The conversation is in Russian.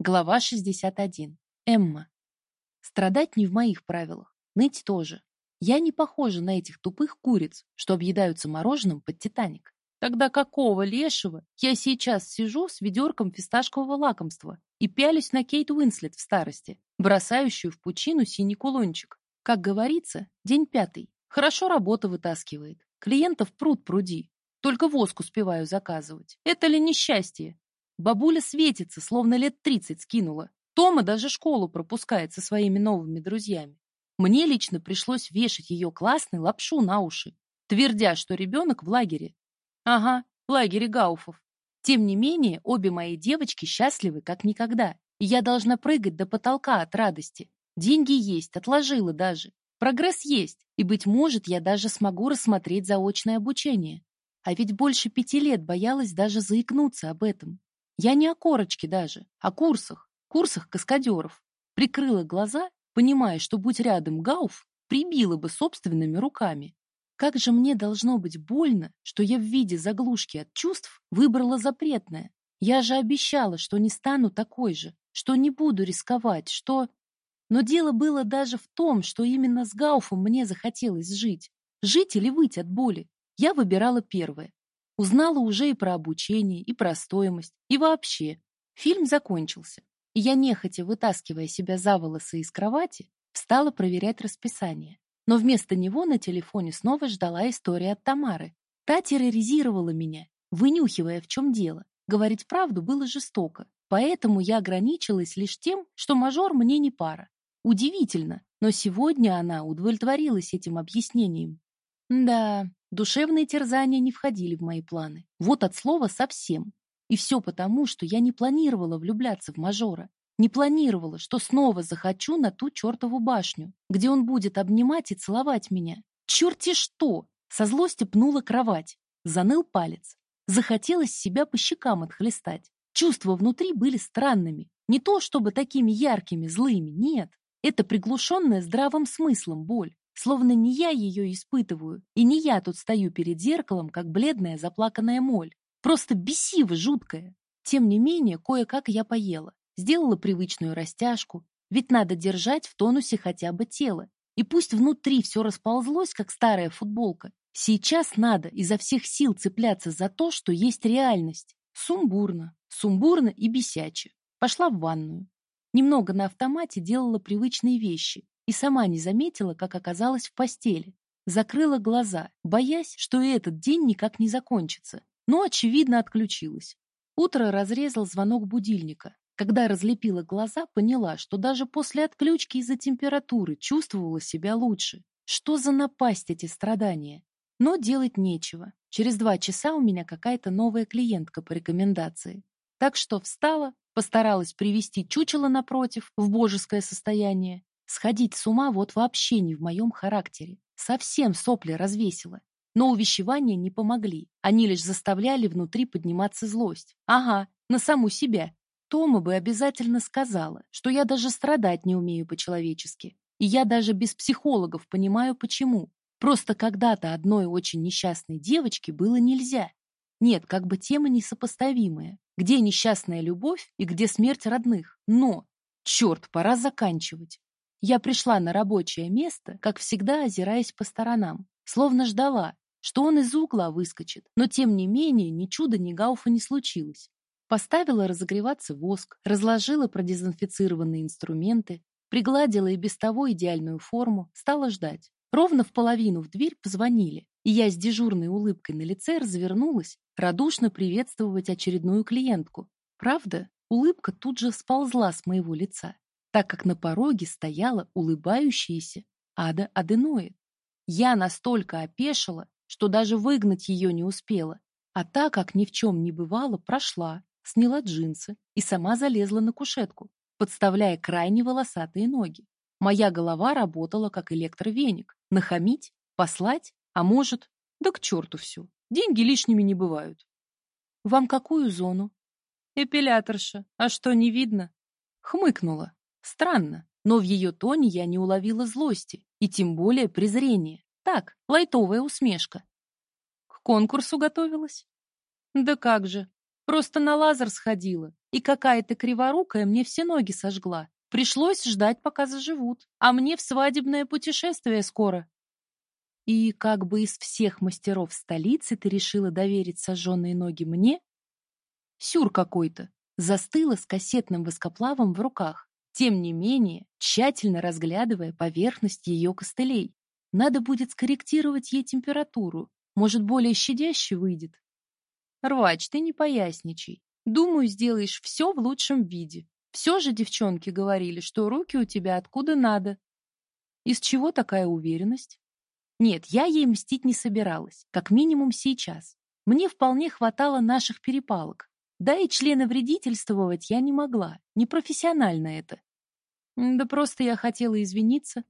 Глава 61. Эмма. Страдать не в моих правилах, ныть тоже. Я не похожа на этих тупых куриц, что объедаются мороженым под Титаник. Тогда какого лешего я сейчас сижу с ведерком фисташкового лакомства и пялюсь на Кейт Уинслет в старости, бросающую в пучину синий кулончик. Как говорится, день пятый. Хорошо работа вытаскивает. Клиентов пруд пруди. Только воск успеваю заказывать. Это ли несчастье? Бабуля светится, словно лет тридцать скинула. Тома даже школу пропускает со своими новыми друзьями. Мне лично пришлось вешать ее классной лапшу на уши, твердя, что ребенок в лагере. Ага, в лагере Гауфов. Тем не менее, обе мои девочки счастливы как никогда, и я должна прыгать до потолка от радости. Деньги есть, отложила даже. Прогресс есть, и, быть может, я даже смогу рассмотреть заочное обучение. А ведь больше пяти лет боялась даже заикнуться об этом. Я не о корочке даже, о курсах, курсах каскадеров. Прикрыла глаза, понимая, что, будь рядом Гауф, прибила бы собственными руками. Как же мне должно быть больно, что я в виде заглушки от чувств выбрала запретное. Я же обещала, что не стану такой же, что не буду рисковать, что... Но дело было даже в том, что именно с Гауфом мне захотелось жить. Жить или выйти от боли. Я выбирала первое. Узнала уже и про обучение, и про стоимость, и вообще. Фильм закончился, и я, нехотя вытаскивая себя за волосы из кровати, встала проверять расписание. Но вместо него на телефоне снова ждала история от Тамары. Та терроризировала меня, вынюхивая, в чем дело. Говорить правду было жестоко, поэтому я ограничилась лишь тем, что мажор мне не пара. Удивительно, но сегодня она удовлетворилась этим объяснением. Да, Душевные терзания не входили в мои планы. Вот от слова совсем. И все потому, что я не планировала влюбляться в мажора. Не планировала, что снова захочу на ту чертову башню, где он будет обнимать и целовать меня. Черти что! Со злости пнула кровать. Заныл палец. Захотелось себя по щекам отхлестать. Чувства внутри были странными. Не то чтобы такими яркими, злыми, нет. Это приглушенная здравым смыслом боль словно не я ее испытываю, и не я тут стою перед зеркалом, как бледная заплаканная моль. Просто бесиво жуткая. Тем не менее, кое-как я поела. Сделала привычную растяжку, ведь надо держать в тонусе хотя бы тело. И пусть внутри все расползлось, как старая футболка, сейчас надо изо всех сил цепляться за то, что есть реальность. Сумбурно, сумбурно и бесяче. Пошла в ванную. Немного на автомате делала привычные вещи и сама не заметила, как оказалась в постели. Закрыла глаза, боясь, что и этот день никак не закончится, но, очевидно, отключилась. Утро разрезал звонок будильника. Когда разлепила глаза, поняла, что даже после отключки из-за температуры чувствовала себя лучше. Что за напасть эти страдания? Но делать нечего. Через два часа у меня какая-то новая клиентка по рекомендации. Так что встала, постаралась привести чучело напротив в божеское состояние Сходить с ума вот вообще не в моем характере. Совсем сопли развесила. Но увещевания не помогли. Они лишь заставляли внутри подниматься злость. Ага, на саму себя. Тома бы обязательно сказала, что я даже страдать не умею по-человечески. И я даже без психологов понимаю, почему. Просто когда-то одной очень несчастной девочке было нельзя. Нет, как бы тема несопоставимая. Где несчастная любовь и где смерть родных. Но, черт, пора заканчивать. Я пришла на рабочее место, как всегда озираясь по сторонам, словно ждала, что он из угла выскочит, но тем не менее ни чуда, ни гауфа не случилось. Поставила разогреваться воск, разложила продезинфицированные инструменты, пригладила и без того идеальную форму, стала ждать. Ровно в половину в дверь позвонили, и я с дежурной улыбкой на лице развернулась, радушно приветствовать очередную клиентку. Правда, улыбка тут же сползла с моего лица так как на пороге стояла улыбающаяся Ада Аденоид. Я настолько опешила, что даже выгнать ее не успела, а так как ни в чем не бывало, прошла, сняла джинсы и сама залезла на кушетку, подставляя крайне волосатые ноги. Моя голова работала как электровеник. Нахамить? Послать? А может? Да к черту все. Деньги лишними не бывают. Вам какую зону? Эпиляторша. А что, не видно? Хмыкнула. Странно, но в ее тоне я не уловила злости и тем более презрения. Так, лайтовая усмешка. К конкурсу готовилась? Да как же. Просто на лазер сходила, и какая-то криворукая мне все ноги сожгла. Пришлось ждать, пока заживут. А мне в свадебное путешествие скоро. И как бы из всех мастеров столицы ты решила доверить сожженные ноги мне? Сюр какой-то. Застыла с кассетным воскоплавом в руках, тем не менее, тщательно разглядывая поверхность ее костылей. Надо будет скорректировать ей температуру. Может, более щадяще выйдет. Рвач, ты не поясничай. Думаю, сделаешь все в лучшем виде. Все же девчонки говорили, что руки у тебя откуда надо. Из чего такая уверенность? Нет, я ей мстить не собиралась, как минимум сейчас. Мне вполне хватало наших перепалок. Да и члена вредительствовать я не могла, непрофессионально это. Да просто я хотела извиниться,